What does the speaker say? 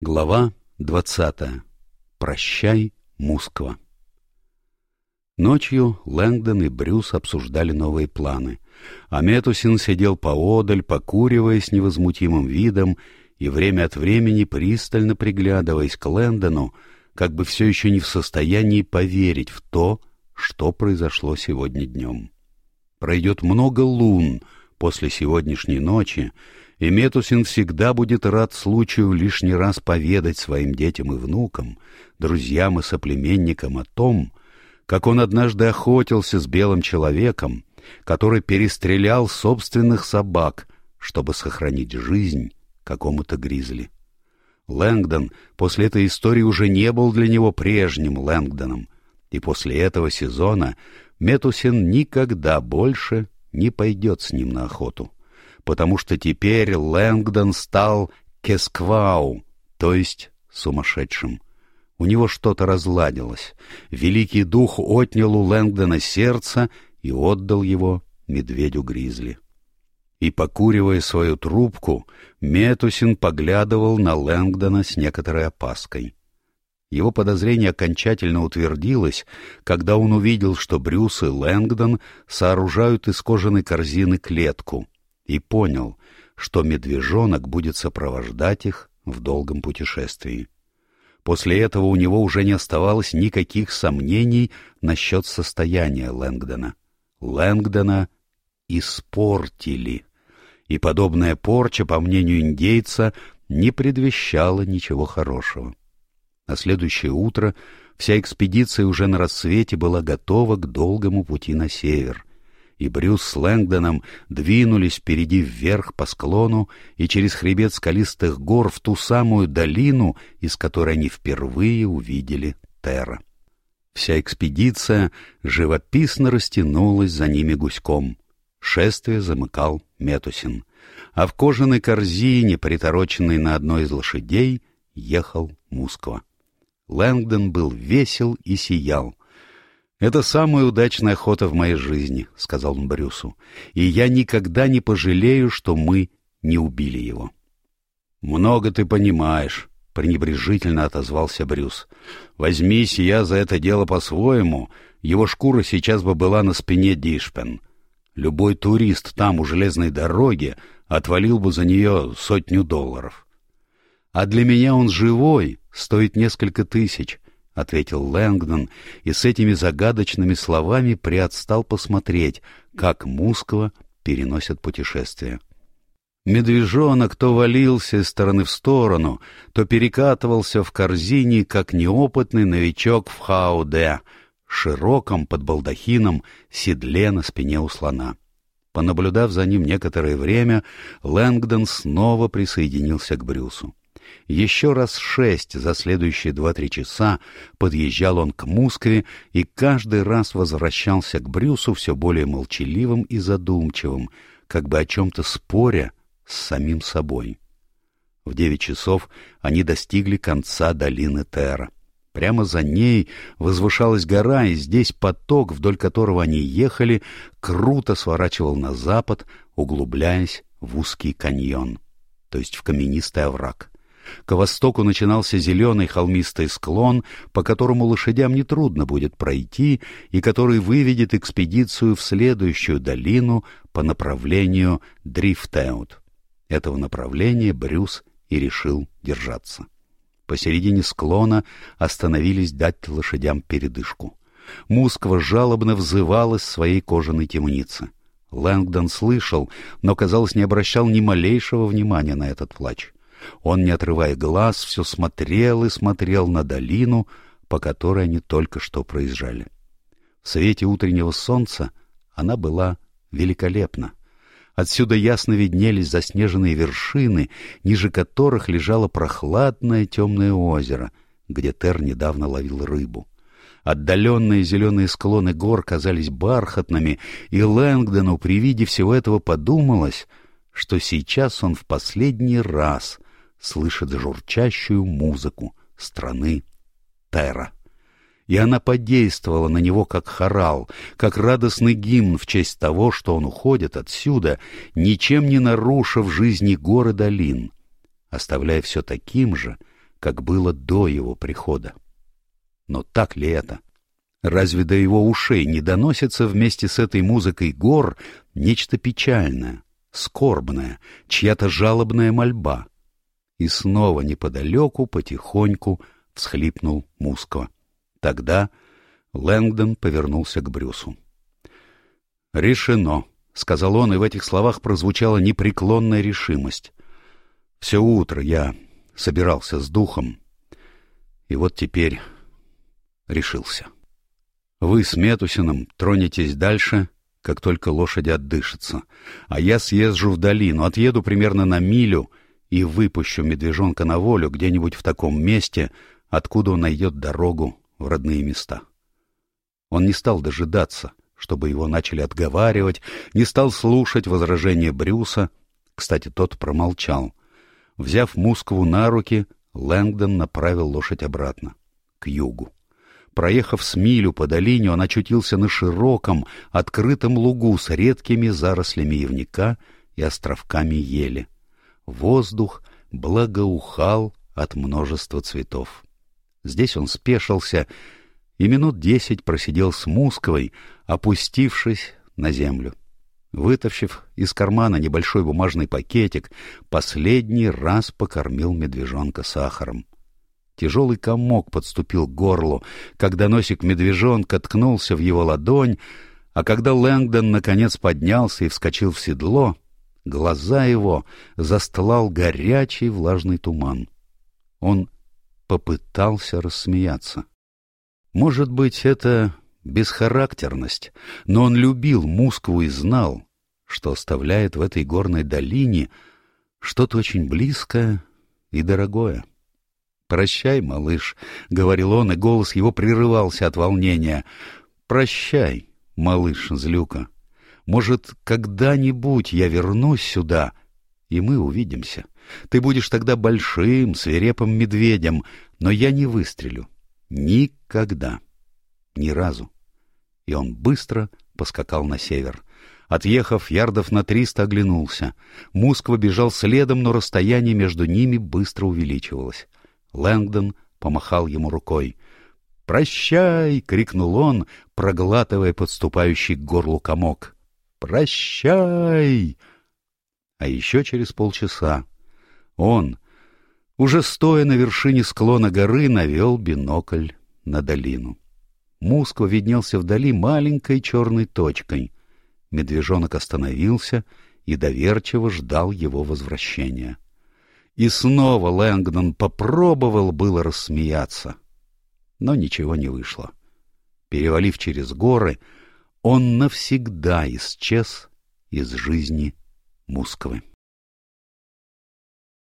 Глава 20. Прощай, Москва. Ночью Лэнгдон и Брюс обсуждали новые планы, а Метусин сидел поодаль, покуривая с невозмутимым видом и время от времени пристально приглядываясь к Лэндону, как бы все еще не в состоянии поверить в то, что произошло сегодня днем. Пройдет много лун после сегодняшней ночи, и Метусин всегда будет рад случаю лишний раз поведать своим детям и внукам, друзьям и соплеменникам о том, как он однажды охотился с белым человеком, который перестрелял собственных собак, чтобы сохранить жизнь какому-то гризли. Лэнгдон после этой истории уже не был для него прежним Лэнгдоном, и после этого сезона Метусин никогда больше не пойдет с ним на охоту потому что теперь Лэнгдон стал кесквау, то есть сумасшедшим. У него что-то разладилось. Великий дух отнял у Лэнгдона сердце и отдал его медведю-гризли. И, покуривая свою трубку, Метусин поглядывал на Лэнгдона с некоторой опаской. Его подозрение окончательно утвердилось, когда он увидел, что Брюс и Лэнгдон сооружают из кожаной корзины клетку — и понял, что медвежонок будет сопровождать их в долгом путешествии. После этого у него уже не оставалось никаких сомнений насчет состояния Лэнгдона. Лэнгдона испортили. И подобная порча, по мнению индейца, не предвещала ничего хорошего. На следующее утро вся экспедиция уже на рассвете была готова к долгому пути на север, и Брюс с Лэнгдоном двинулись впереди вверх по склону и через хребет скалистых гор в ту самую долину, из которой они впервые увидели Терра. Вся экспедиция живописно растянулась за ними гуськом. Шествие замыкал Метусин. А в кожаной корзине, притороченной на одной из лошадей, ехал Мусква. Лэнгдон был весел и сиял. «Это самая удачная охота в моей жизни», — сказал он Брюсу, «и я никогда не пожалею, что мы не убили его». «Много ты понимаешь», — пренебрежительно отозвался Брюс. «Возьмись я за это дело по-своему, его шкура сейчас бы была на спине Дишпен. Любой турист там у железной дороги отвалил бы за нее сотню долларов. А для меня он живой, стоит несколько тысяч» — ответил Лэнгдон и с этими загадочными словами приотстал посмотреть, как мускво переносят путешествие. Медвежонок то валился из стороны в сторону, то перекатывался в корзине, как неопытный новичок в хауде, широком под балдахином седле на спине у слона. Понаблюдав за ним некоторое время, Лэнгдон снова присоединился к Брюсу. Еще раз шесть за следующие два-три часа подъезжал он к Москве и каждый раз возвращался к Брюсу все более молчаливым и задумчивым, как бы о чем-то споря с самим собой. В девять часов они достигли конца долины Терра. Прямо за ней возвышалась гора, и здесь поток, вдоль которого они ехали, круто сворачивал на запад, углубляясь в узкий каньон, то есть в каменистый овраг. К востоку начинался зеленый холмистый склон, по которому лошадям нетрудно будет пройти, и который выведет экспедицию в следующую долину по направлению Дрифтаут. Этого направления Брюс и решил держаться. Посередине склона остановились дать лошадям передышку. Мусква жалобно взывал из своей кожаной темницы. Лэнгдон слышал, но, казалось, не обращал ни малейшего внимания на этот плач. Он, не отрывая глаз, все смотрел и смотрел на долину, по которой они только что проезжали. В свете утреннего солнца она была великолепна. Отсюда ясно виднелись заснеженные вершины, ниже которых лежало прохладное темное озеро, где Тер недавно ловил рыбу. Отдаленные зеленые склоны гор казались бархатными, и Лэнгдону при виде всего этого подумалось, что сейчас он в последний раз слышит журчащую музыку страны Тера. И она подействовала на него как хорал, как радостный гимн в честь того, что он уходит отсюда, ничем не нарушив жизни горы долин, оставляя все таким же, как было до его прихода. Но так ли это? Разве до его ушей не доносится вместе с этой музыкой гор нечто печальное, скорбное, чья-то жалобная мольба — и снова неподалеку потихоньку всхлипнул Мусква. Тогда Лэнгдон повернулся к Брюсу. «Решено», — сказал он, и в этих словах прозвучала непреклонная решимость. «Все утро я собирался с духом, и вот теперь решился. Вы с Метусином тронетесь дальше, как только лошади отдышатся, а я съезжу в долину, отъеду примерно на милю — и выпущу медвежонка на волю где-нибудь в таком месте, откуда он найдет дорогу в родные места. Он не стал дожидаться, чтобы его начали отговаривать, не стал слушать возражения Брюса. Кстати, тот промолчал. Взяв Мускову на руки, Лэнгдон направил лошадь обратно, к югу. Проехав с милю по долине, он очутился на широком, открытом лугу с редкими зарослями явника и островками ели воздух, благоухал от множества цветов. Здесь он спешился и минут десять просидел с Мусковой, опустившись на землю. Вытащив из кармана небольшой бумажный пакетик, последний раз покормил медвежонка сахаром. Тяжелый комок подступил к горлу, когда носик медвежонка ткнулся в его ладонь, а когда Лэнгдон наконец поднялся и вскочил в седло — Глаза его застлал горячий влажный туман. Он попытался рассмеяться. Может быть, это бесхарактерность, но он любил Москву и знал, что оставляет в этой горной долине что-то очень близкое и дорогое. «Прощай, малыш», — говорил он, и голос его прерывался от волнения. «Прощай, малыш Злюка». Может, когда-нибудь я вернусь сюда, и мы увидимся. Ты будешь тогда большим, свирепым медведем, но я не выстрелю. Никогда. Ни разу. И он быстро поскакал на север. Отъехав ярдов на триста, оглянулся. Мусква бежал следом, но расстояние между ними быстро увеличивалось. Лэнгдон помахал ему рукой. «Прощай!» — крикнул он, проглатывая подступающий к горлу комок. «Прощай!» А еще через полчаса он, уже стоя на вершине склона горы, навел бинокль на долину. Муско виднелся вдали маленькой черной точкой. Медвежонок остановился и доверчиво ждал его возвращения. И снова Лэнгдон попробовал было рассмеяться, но ничего не вышло. Перевалив через горы, он навсегда исчез из жизни Мусковой.